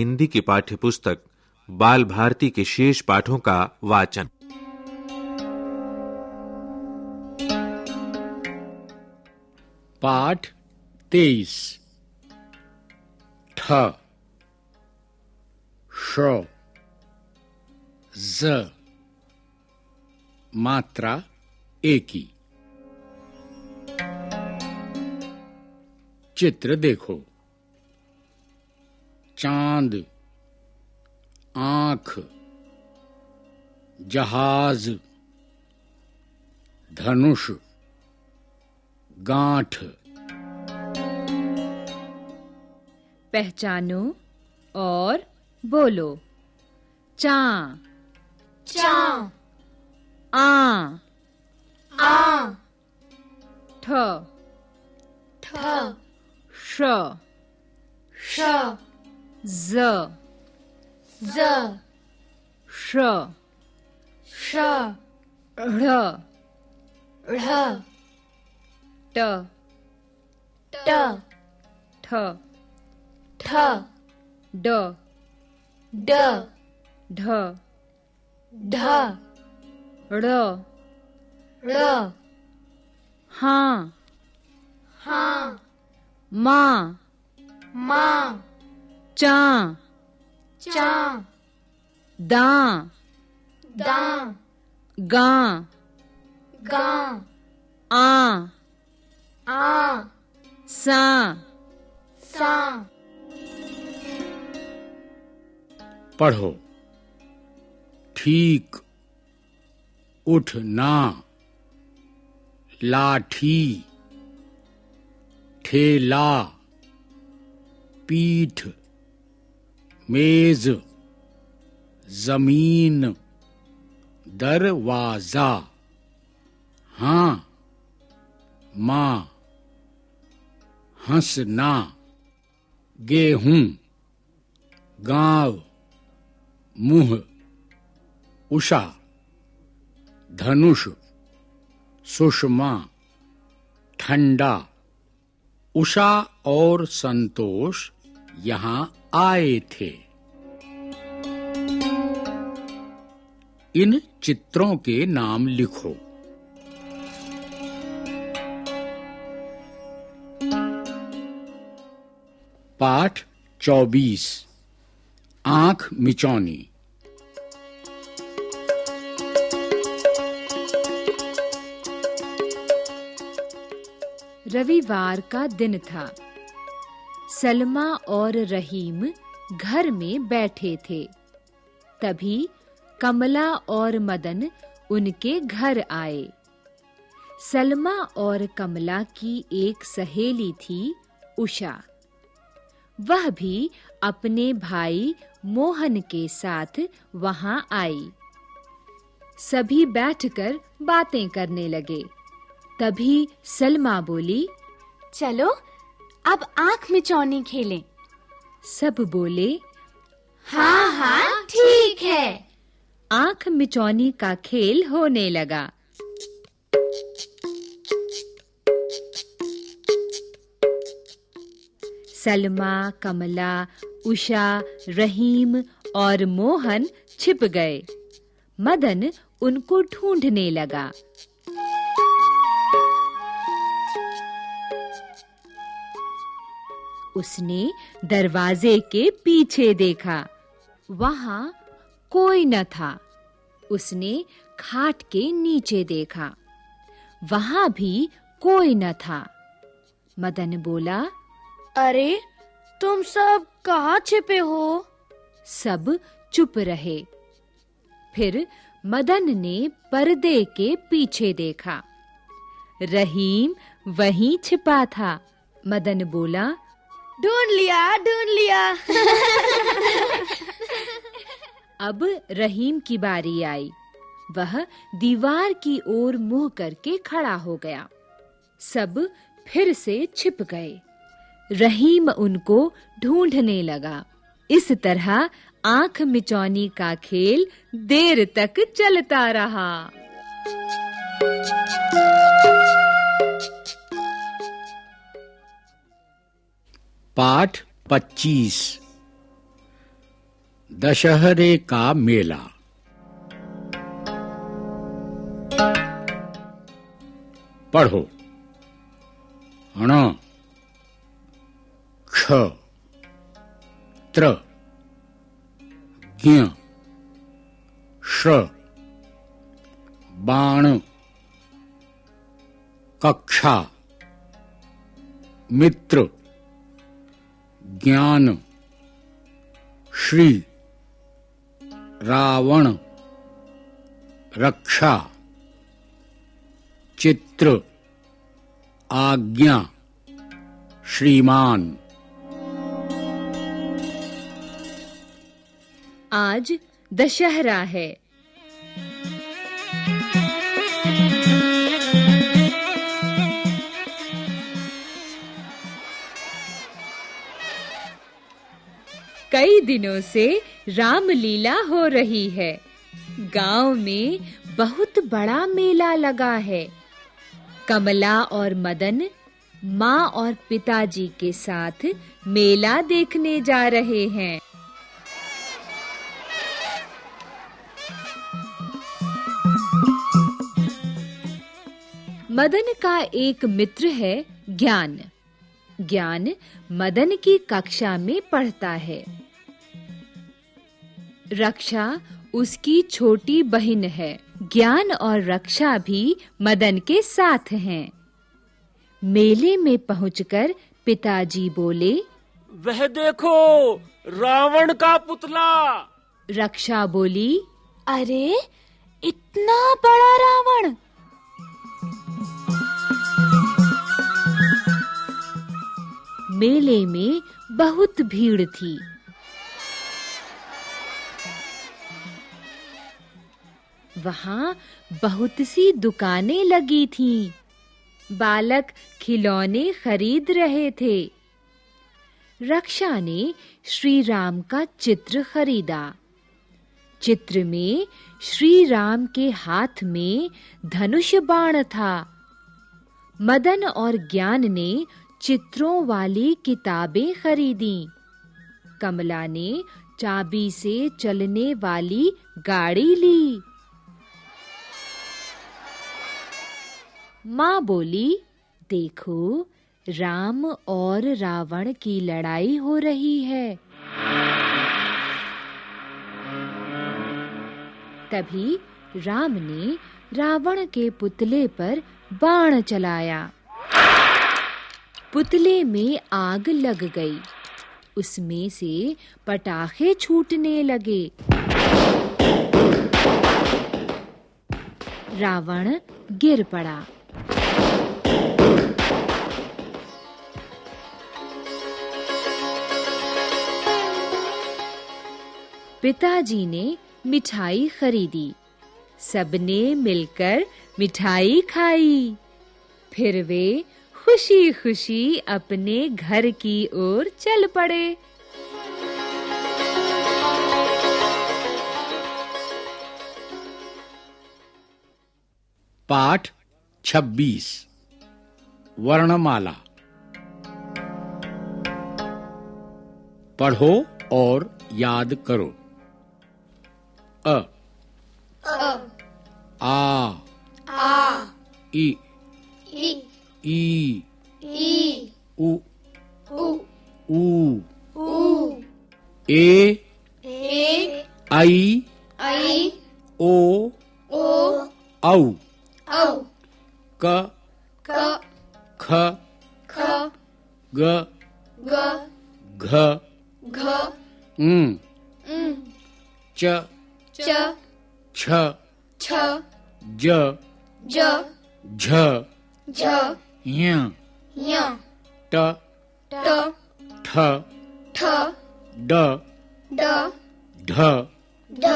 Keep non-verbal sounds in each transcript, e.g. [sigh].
हिंदी की पाठ्य पुस्तक बाल भारती के शेष पाठों का वाचन। पाठ तेईस। ठ। श। ज। मात्रा एकी। चित्र देखो। चाँद आँख जहाज़ धनुष गांठ। पहचानो और बोलो। चा। चा। आ। आ। ठ। ठ। श। श। Z Z Sh Sh R R T T Th Th D D Dh Dh R R Ha Ha Ma Ma चा। चा। दां। दां। गां। गां। आ। आ। सा। सा। पढ़ो। ठीक उठना। लाठी। ठेला। पीठ मेज, ज़मीन, दरवाज़ा। हाँ माँ, हंसना। गेहूँ, गाँव, मुँह, उषा। धनुष, सुषमा। ठंडा। उषा और संतोष यहाँ आए थे। इन चित्रों के नाम लिखो। पाठ 24 आँख मिचौनी। रविवार का दिन था। सलमा और रहीम घर में बैठे थे। तभी कमला और मदन उनके घर आए। सलमा और कमला की एक सहेली थी उषा। वह भी अपने भाई मोहन के साथ वहाँ आई। सभी बैठकर बातें करने लगे। तभी सलमा बोली चलो अब आँख मिचौनी खेलें। सब बोले हाँ हाँ ठीक है। आँख मिचौनी का खेल होने लगा। सलमा, कमला, उषा, रहीम और मोहन छिप गए। मदन उनको ढूँढने लगा। उसने दरवाजे के पीछे देखा। वहाँ कोई न था। उसने खाट के नीचे देखा। वहाँ भी कोई न था। मदन बोला अरे तुम सब कहाँ छिपे हो? सब चुप रहे। फिर मदन ने पर्दे के पीछे देखा। रहीम वहीं छिपा था। मदन बोला ढूंढ लिया ढूंढ लिया। [laughs] अब रहीम की बारी आई। वह दीवार की ओर मुँह करके खड़ा हो गया। सब फिर से छिप गए। रहीम उनको ढूँढने लगा। इस तरह आँख मिचौनी का खेल देर तक चलता रहा। पाठ 25 दशहरे का मेला। पढ़ो। अण। क्ष। त्र। ज्ञ। श्र बाण। कक्षा। मित्र। ज्ञान। श्री। रावण रक्षा चित्र आज्ञा श्रीमान। आज दशहरा है। कई दिनों से रामलीला हो रही है। गाँव में बहुत बड़ा मेला लगा है। कमला और मदन माँ और पिताजी के साथ मेला देखने जा रहे हैं। मदन का एक मित्र है ज्ञान। ज्ञान मदन की कक्षा में पढ़ता है। रक्षा उसकी छोटी बहन है। ज्ञान और रक्षा भी मदन के साथ हैं। मेले में पहुंचकर पिताजी बोले वह देखो रावण का पुतला। रक्षा बोली अरे इतना बड़ा रावण। मेले में बहुत भीड़ थी। वहाँ बहुत सी दुकानें लगी थीं। बालक खिलौने खरीद रहे थे। रक्षा ने श्री राम का चित्र खरीदा। चित्र में श्री राम के हाथ में धनुष बाण था। मदन और ज्ञान ने चित्रों वाली किताबें खरीदी। कमला ने चाबी से चलने वाली गाड़ी ली। माँ बोली, देखो, राम और रावण की लड़ाई हो रही है। तभी राम ने रावण के पुतले पर बाण चलाया। पुतले में आग लग गई। उसमें से पटाखे छूटने लगे। रावण गिर पड़ा। पिताजी ने मिठाई खरीदी। सबने मिलकर मिठाई खाई। फिर वे खुशी-खुशी अपने घर की ओर चल पड़े। पाठ 26 वर्णमाला। पढ़ो और याद करो। अ। आ। आ। इ। ई ई ई उ। उ। ऊ उ। ए। ए। आई। आई। ओ। ओ। औ। औ। क। क। ख। ख। ग। ग। घ घ ङ च। च छ छ ज ज झ झ य य ट ट ठ ठ ड ड ढ ढ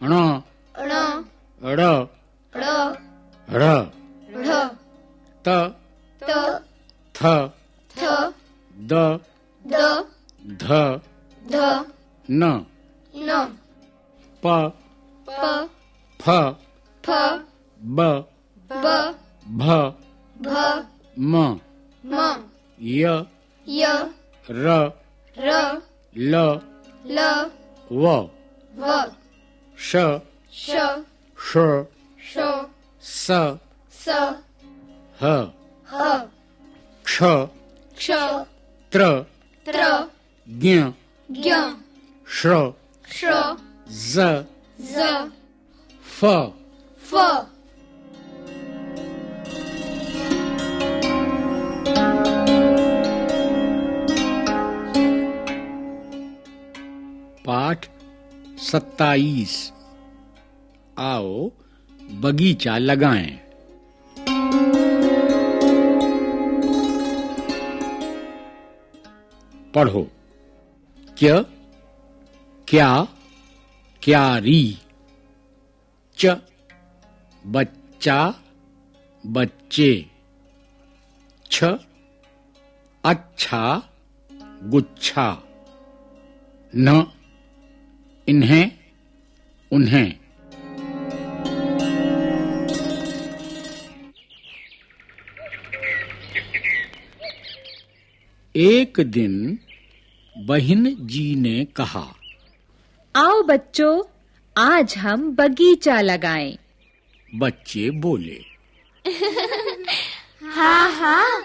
ण ण ड़ ड़ ढ़ ढ त त थ थ द द ध ध न न प प फ फ ब ब भ भ म म य य र र ल ल व व श श श श स स ह ह क्ष क्ष त्र त्र ज्ञ ज्ञ श्र श्र ज. ज. फ. फ. पाठ सत्ताईस। आओ बगीचा लगाएँ। पढ़ो। क्या क्या क्यारी। च, बच्चा, बच्चे। छ अच्छा गुच्छा। न, इन्हें, उन्हें। एक दिन बहन जी ने कहा आओ बच्चों आज हम बगीचा लगाएँ। बच्चे बोले। [laughs] हाँ हाँ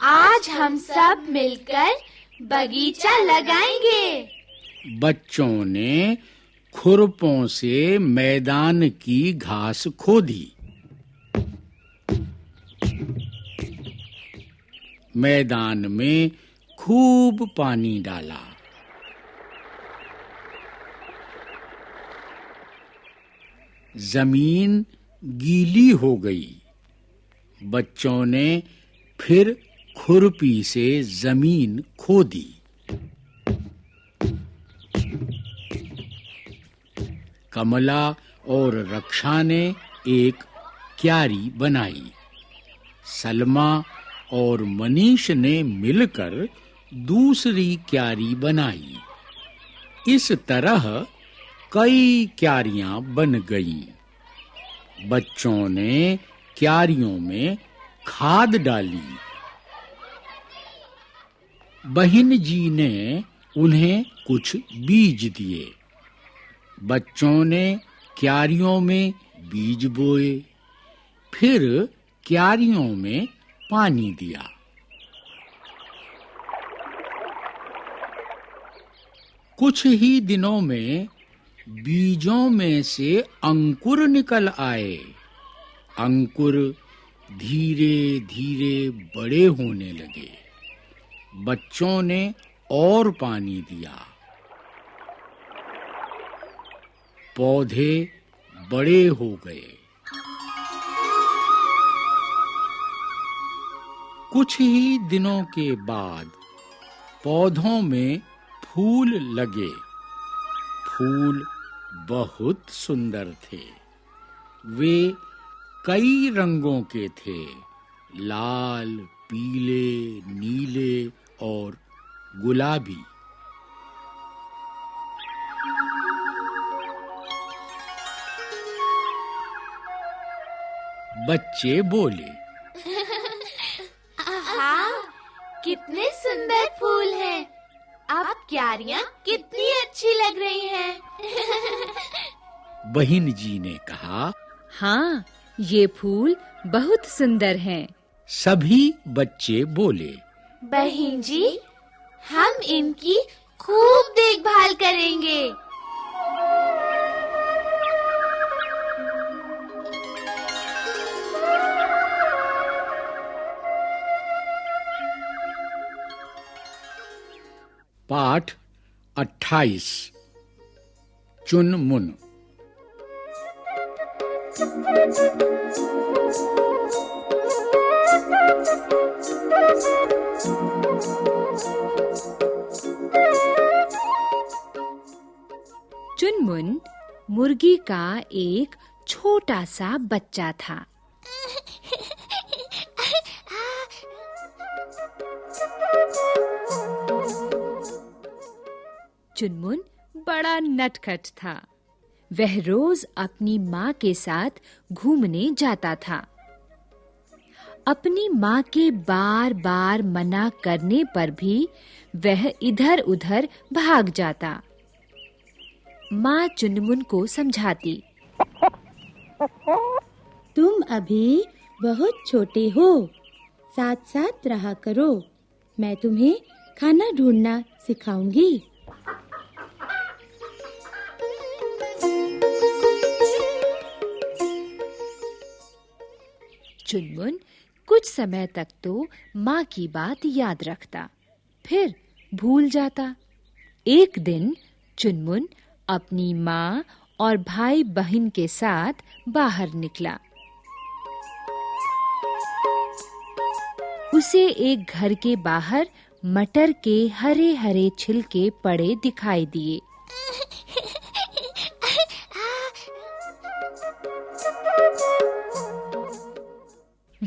आज हम सब मिलकर बगीचा लगाएँगे। बच्चों ने खुरपों से मैदान की घास खोदी। मैदान में खूब पानी डाला। ज़मीन गीली हो गई। बच्चों ने फिर खुरपी से ज़मीन खोदी कमला और रक्षा ने एक क्यारी बनाई। सलमा और मनीष ने मिलकर दूसरी क्यारी बनाई। इस तरह कई क्यारियाँ बन गईं। बच्चों ने क्यारियों में खाद डाली। बहन जी ने उन्हें कुछ बीज दिए। बच्चों ने क्यारियों में बीज बोए। फिर क्यारियों में पानी दिया। कुछ ही दिनों में बीजों में से अंकुर निकल आए। अंकुर धीरे-धीरे बड़े होने लगे। बच्चों ने और पानी दिया। पौधे बड़े हो गए। कुछ ही दिनों के बाद पौधों में फूल लगे। फूल बहुत सुंदर थे। वे कई रंगों के थे। लाल, पीले, नीले और गुलाबी। बच्चे बोले [laughs] हाँ कितने सुंदर फूल क्यारियाँ कितनी अच्छी लग रही हैं। [laughs] बहन जी ने कहा हाँ ये फूल बहुत सुंदर हैं। सभी बच्चे बोले बहन जी हम इनकी खूब देखभाल करेंगे। पाठ 28 चुन मुन। चुनमुन मुर्गी का एक छोटा सा बच्चा था। चुनमुन बड़ा नटखट था। वह रोज अपनी माँ के साथ घूमने जाता था। अपनी माँ के बार-बार मना करने पर भी वह इधर-उधर भाग जाता। माँ चुनमुन को समझाती, तुम अभी बहुत छोटे हो साथ साथ रहा करो। मैं तुम्हें खाना ढूंढना सिखाऊँगी। चुनमुन कुछ समय तक तो माँ की बात याद रखता। फिर भूल जाता। एक दिन चुनमुन अपनी माँ और भाई बहन के साथ बाहर निकला। उसे एक घर के बाहर मटर के हरे-हरे छिलके पड़े दिखाई दिए।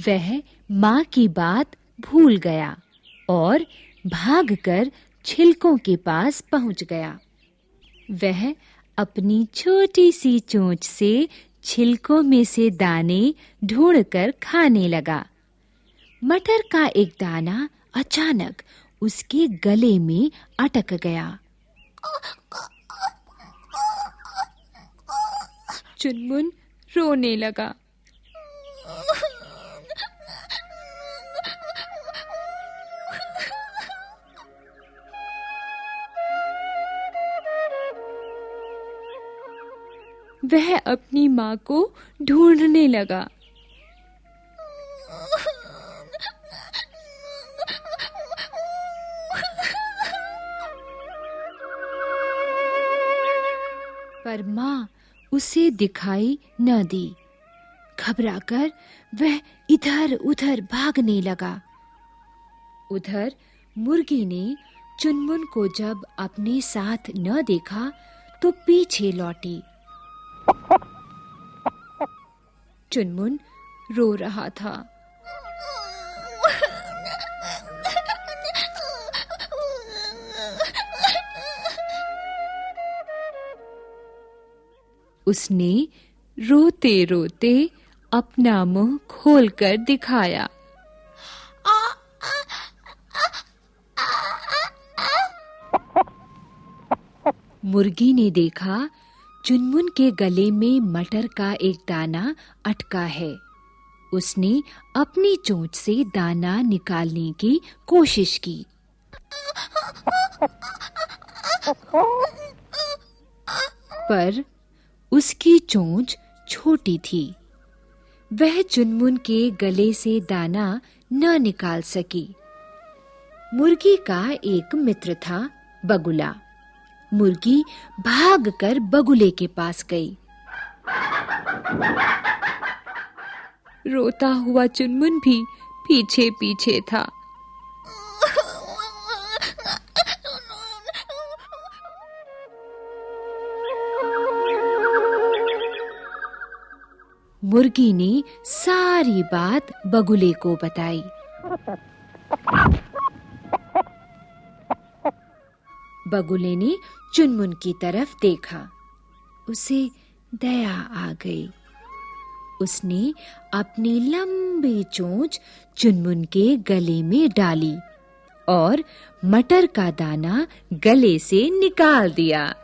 वह माँ की बात भूल गया और भागकर छिलकों के पास पहुँच गया। वह अपनी छोटी सी चोंच से छिलकों में से दाने ढूंढकर खाने लगा। मटर का एक दाना अचानक उसके गले में अटक गया। चुनमुन रोने लगा। वह अपनी माँ को ढूँढने लगा। पर माँ उसे दिखाई न दी। घबराकर वह इधर-उधर भागने लगा। उधर मुर्गी ने चुनमुन को जब अपने साथ न देखा तो पीछे लौटी। चुनमुन रो रहा था। उसने रोते-रोते अपना मुँह खोलकर दिखाया। मुर्गी ने देखा चुनमुन के गले में मटर का एक दाना अटका है। उसने अपनी चोंच से दाना निकालने की कोशिश की। पर उसकी चोंच छोटी थी। वह चुनमुन के गले से दाना न निकाल सकी। मुर्गी का एक मित्र था, बगुला। मुर्गी भागकर बगुले के पास गई। रोता हुआ चुनमुन भी पीछे-पीछे था। मुर्गी ने सारी बात बगुले को बताई। बगुले ने चुनमुन की तरफ़ देखा। उसे दया आ गई। उसने अपनी लंबी चोंच चुनमुन के गले में डाली और मटर का दाना गले से निकाल दिया।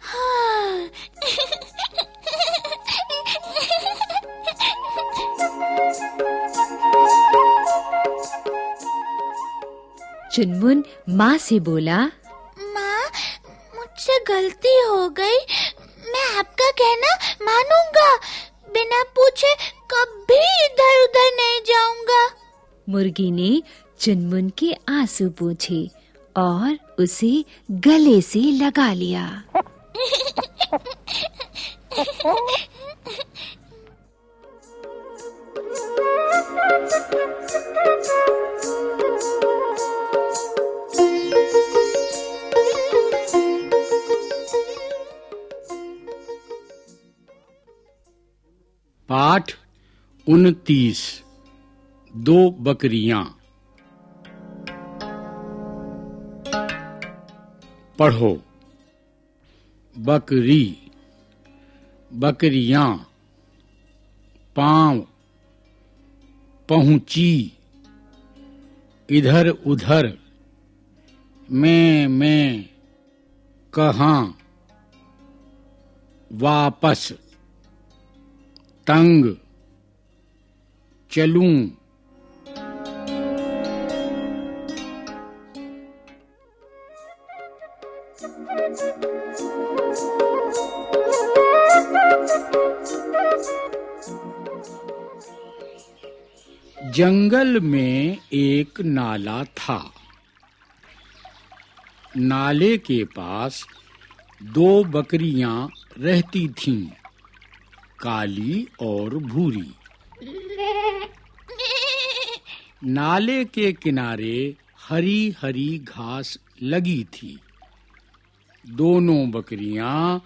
हाँ। चुनमुन माँ से बोला मुझसे गलती हो गई मैं आपका कहना मानूँगा। बिना पूछे कभी इधर-उधर नहीं जाऊँगा। मुर्गी ने चुनमुन के आँसू पूछे और उसे गले से लगा लिया। [laughs] पाठ उनतीस, दो बकरियाँ। पढ़ो। बकरी, बकरियाँ, पाँव, पहुँची इधर उधर मैं मैं, कहाँ, वापस। तंग चलूँ। जंगल में एक नाला था। नाले के पास दो बकरियाँ रहती थीं। काली और भूरी। नाले के किनारे हरी हरी घास लगी थी। दोनों बकरियाँ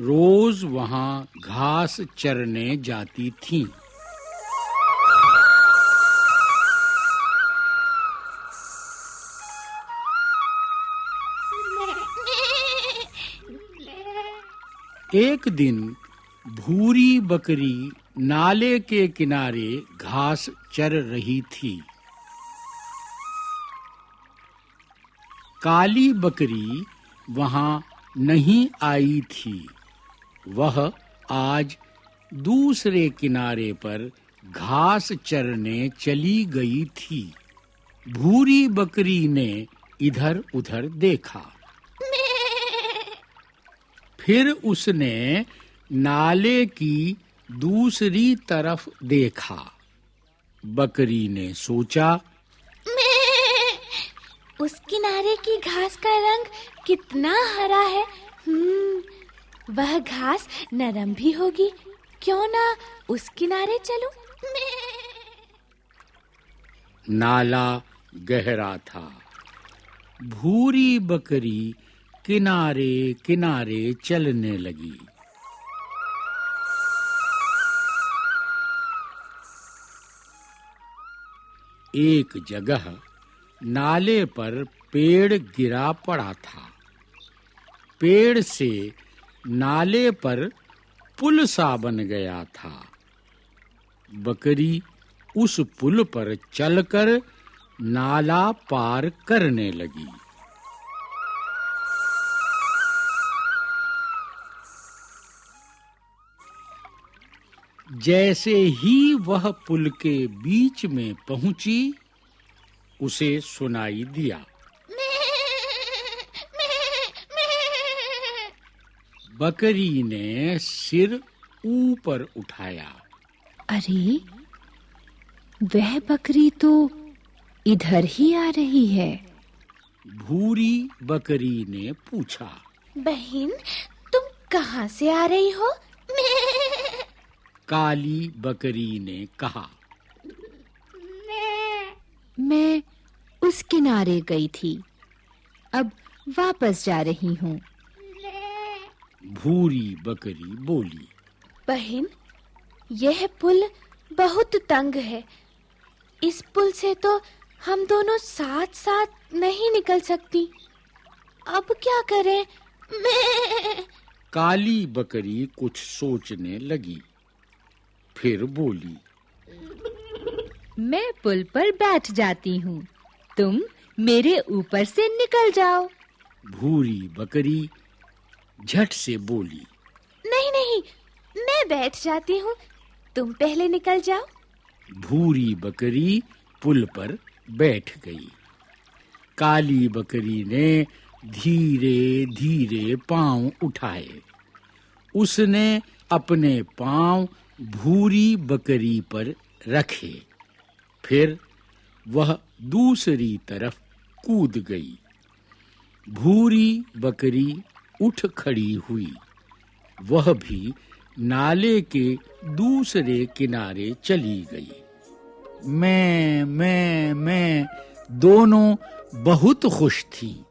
रोज वहाँ घास चरने जाती थीं। एक दिन भूरी बकरी नाले के किनारे घास चर रही थी। काली बकरी वहाँ नहीं आई थी। वह आज दूसरे किनारे पर घास चरने चली गई थी। भूरी बकरी ने इधर-उधर देखा। फिर उसने नाले की दूसरी तरफ़ देखा। बकरी ने सोचा [laughs] उस किनारे की घास का रंग कितना हरा है। हम्म वह घास नरम भी होगी। क्यों ना उस किनारे चलूँ? [laughs] नाला गहरा था। भूरी बकरी किनारे किनारे चलने लगी। एक जगह नाले पर पेड़ गिरा पड़ा था। पेड़ से नाले पर पुल सा बन गया था। बकरी उस पुल पर चलकर नाला पार करने लगी। जैसे ही वह पुल के बीच में पहुँची उसे सुनाई दिया। बकरी ने सिर ऊपर उठाया। अरे वह बकरी तो इधर ही आ रही है। भूरी बकरी ने पूछा। बहन तुम कहाँ से आ रही हो? काली बकरी ने कहा। मैं मैं उस किनारे गई थी। अब वापस जा रही हूँ। भूरी बकरी बोली। बहन यह पुल बहुत तंग है। इस पुल से तो हम दोनों साथ-साथ नहीं निकल सकती। अब क्या करें? मैं काली बकरी कुछ सोचने लगी। फिर बोली मैं पुल पर बैठ जाती हूँ। तुम मेरे ऊपर से निकल जाओ। भूरी बकरी झट से बोली नहीं नहीं मैं बैठ जाती हूँ। तुम पहले निकल जाओ। भूरी बकरी पुल पर बैठ गई। काली बकरी ने धीरे-धीरे पाँव उठाए। उसने अपने पाँव भूरी बकरी पर रखे। फिर वह दूसरी तरफ़ कूद गई। भूरी बकरी उठ खड़ी हुई। वह भी नाले के दूसरे किनारे चली गई। मैं मैं मैं, दोनों बहुत खुश थी।